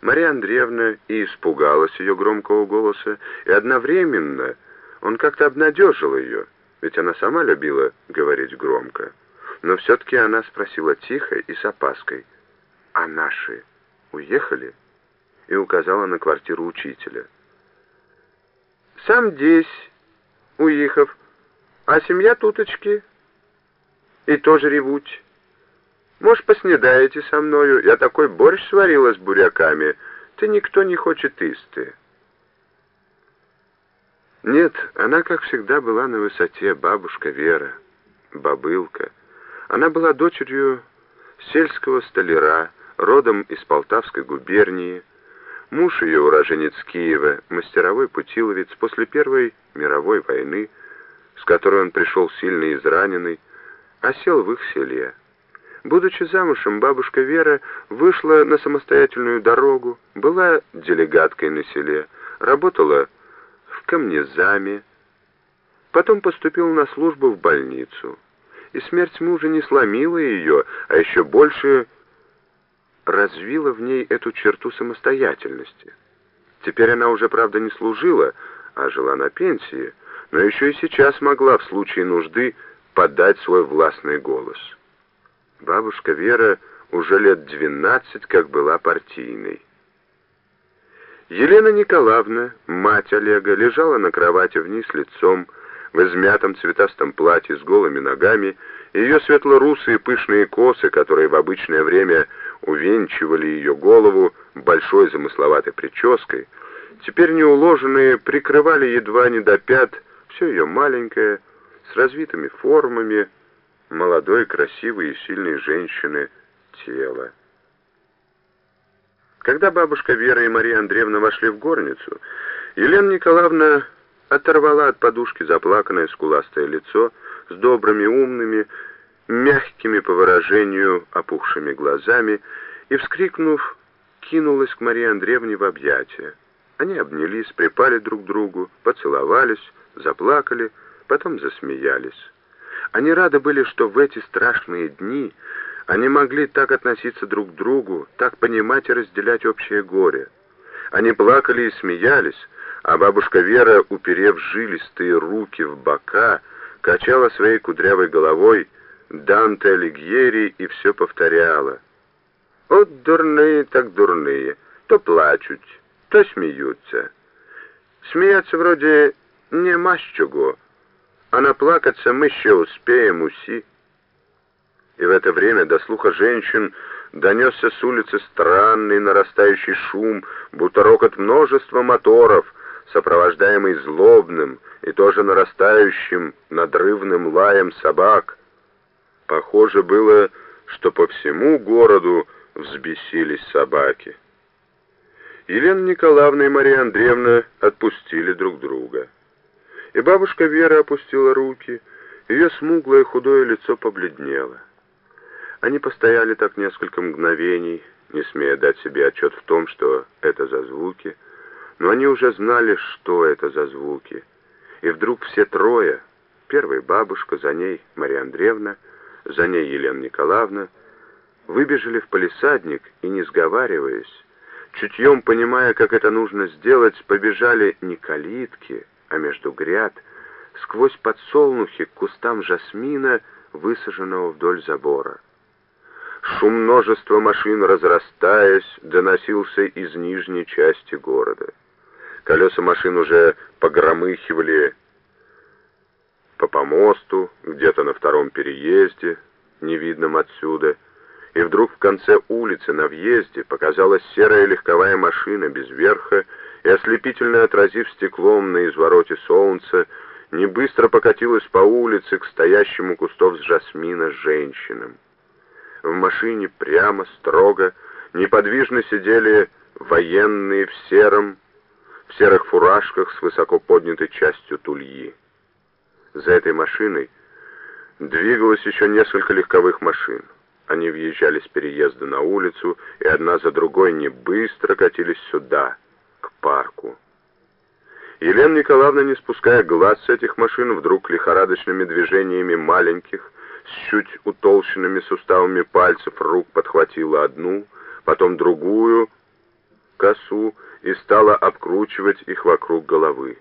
Мария Андреевна и испугалась ее громкого голоса, и одновременно он как-то обнадежил ее, ведь она сама любила говорить громко. Но все-таки она спросила тихо и с опаской, «А наши уехали?» и указала на квартиру учителя. «Сам здесь, уехав, а семья туточки, и тоже ревуть». Может, поснедаете со мною? Я такой борщ сварила с буряками. Ты никто не хочет исты. Нет, она, как всегда, была на высоте, бабушка Вера, бабылка. Она была дочерью сельского столяра, родом из Полтавской губернии. Муж ее, уроженец Киева, мастеровой путиловец после Первой мировой войны, с которой он пришел сильно израненный, осел в их селе. Будучи замужем, бабушка Вера вышла на самостоятельную дорогу, была делегаткой на селе, работала в камнезаме, потом поступила на службу в больницу. И смерть мужа не сломила ее, а еще больше развила в ней эту черту самостоятельности. Теперь она уже, правда, не служила, а жила на пенсии, но еще и сейчас могла в случае нужды подать свой властный голос. Бабушка Вера уже лет двенадцать как была партийной. Елена Николаевна, мать Олега, лежала на кровати вниз лицом, в измятом цветастом платье с голыми ногами, ее светло-русые пышные косы, которые в обычное время увенчивали ее голову большой замысловатой прической, теперь неуложенные, прикрывали едва не до пят все ее маленькое, с развитыми формами, молодой, красивой и сильной женщины тело. Когда бабушка Вера и Мария Андреевна вошли в горницу, Елена Николаевна оторвала от подушки заплаканное скуластое лицо с добрыми, умными, мягкими по выражению опухшими глазами и, вскрикнув, кинулась к Марии Андреевне в объятия. Они обнялись, припали друг к другу, поцеловались, заплакали, потом засмеялись. Они рады были, что в эти страшные дни они могли так относиться друг к другу, так понимать и разделять общее горе. Они плакали и смеялись, а бабушка Вера, уперев жилистые руки в бока, качала своей кудрявой головой Данте Алигьери и все повторяла. «От дурные так дурные, то плачут, то смеются. Смеяться вроде не чего, а наплакаться мы еще успеем, уси. И в это время до слуха женщин донесся с улицы странный нарастающий шум, будто рокот множества моторов, сопровождаемый злобным и тоже нарастающим надрывным лаем собак. Похоже было, что по всему городу взбесились собаки. Елена Николаевна и Мария Андреевна отпустили друг друга. И бабушка Вера опустила руки, ее смуглое худое лицо побледнело. Они постояли так несколько мгновений, не смея дать себе отчет в том, что это за звуки, но они уже знали, что это за звуки. И вдруг все трое, первая бабушка, за ней Мария Андреевна, за ней Елена Николаевна, выбежали в полисадник и, не сговариваясь, чутьем понимая, как это нужно сделать, побежали не калитки, а между гряд, сквозь подсолнухи к кустам жасмина, высаженного вдоль забора. Шум множества машин, разрастаясь, доносился из нижней части города. Колеса машин уже погромыхивали по помосту, где-то на втором переезде, невидном отсюда, и вдруг в конце улицы на въезде показалась серая легковая машина без верха и, ослепительно отразив стеклом на извороте солнца, не быстро покатилась по улице к стоящему кустов с жасмина женщинам. В машине прямо, строго, неподвижно сидели военные в сером, в серых фуражках с высоко поднятой частью тульи. За этой машиной двигалось еще несколько легковых машин. Они въезжали с переезда на улицу, и одна за другой не быстро катились сюда, парку. Елена Николаевна, не спуская глаз с этих машин, вдруг лихорадочными движениями маленьких, с чуть утолщенными суставами пальцев рук подхватила одну, потом другую, носу и стала обкручивать их вокруг головы.